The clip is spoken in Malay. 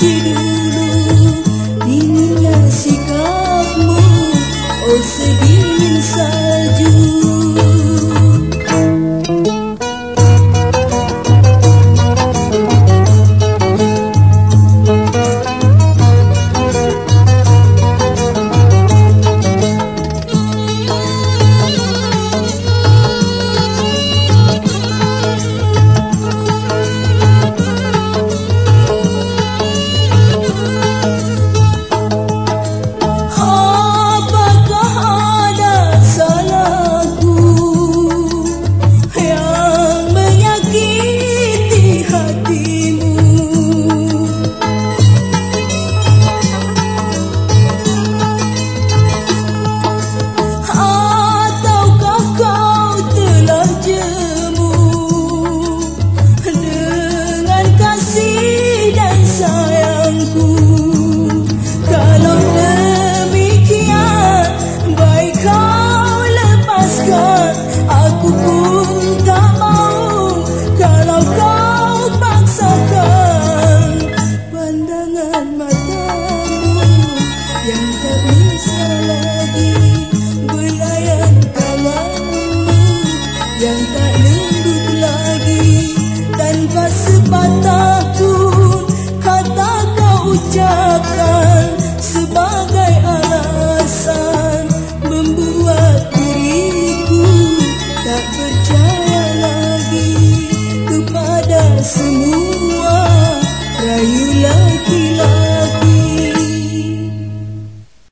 Dulu sanggup lagi tanpa sepatah pun kata kau ucapkan sebagai alasan membuat diriku tak percaya lagi kepada semua.